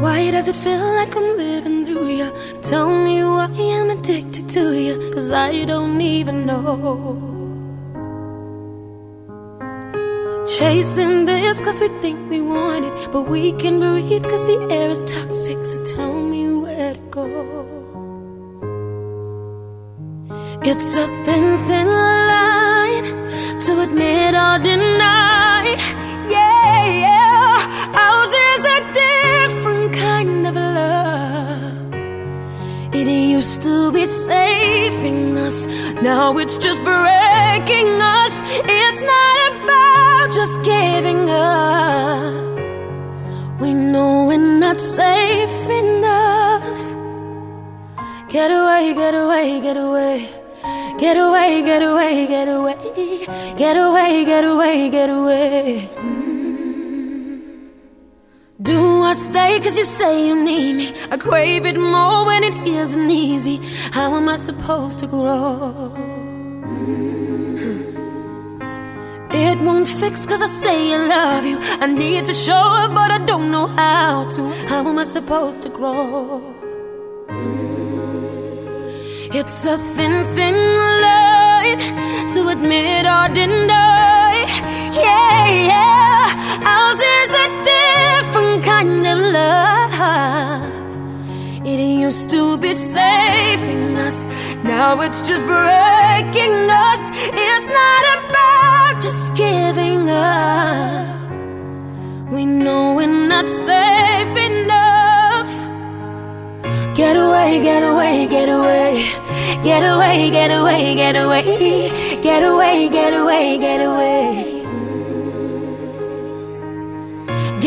does it feel like I'm living through you? Tell me why I'm addicted to you, cause I don't even know. Chasing this cause we think we want it, but we can breathe cause the air is toxic, so tell me where to go. It's a thin, thin line to admit or now it's just breaking us. It's not about just giving up. We know we're not safe enough. Get away, get away, get away. Get away, get away, get away. Get away, get away, get away. Mm. I stay cause you say you need me? I crave it more when it isn't easy. How am I supposed to grow? It won't fix cause I say I love you. I need to show it, but I don't know how to. How am I supposed to grow? It's a thin, thin line to admit or deny. Yeah, yeah, ours now it's just breaking us. It's not about just giving up. We know we're not safe enough. Get away, get away, get away. Get away, get away, get away. Get away, get away, get away.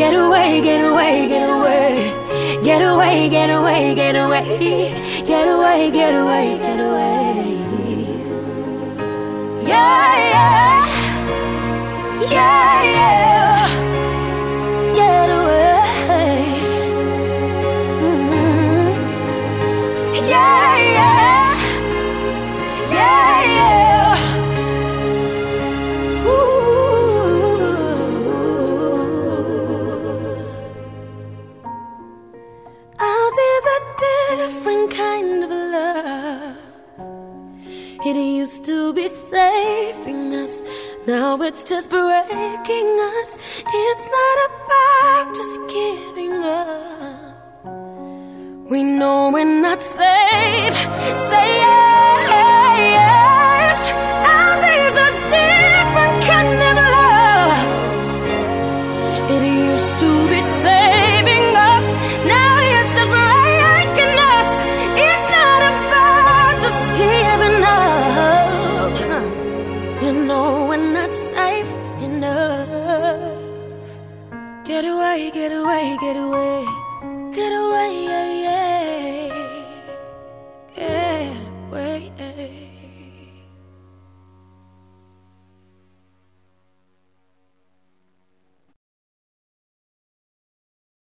Get away, get away, get away. Get away, get away, get away. Get away, get away, get away. Yeah, yeah. Yeah, yeah. Get away. Mm. Yeah, yeah. Different kind of love. It used to be saving us, now it's just breaking us. It's not about just giving up. We know we're not safe. Say yeah. know we're not safe enough. Get away, get away, get away.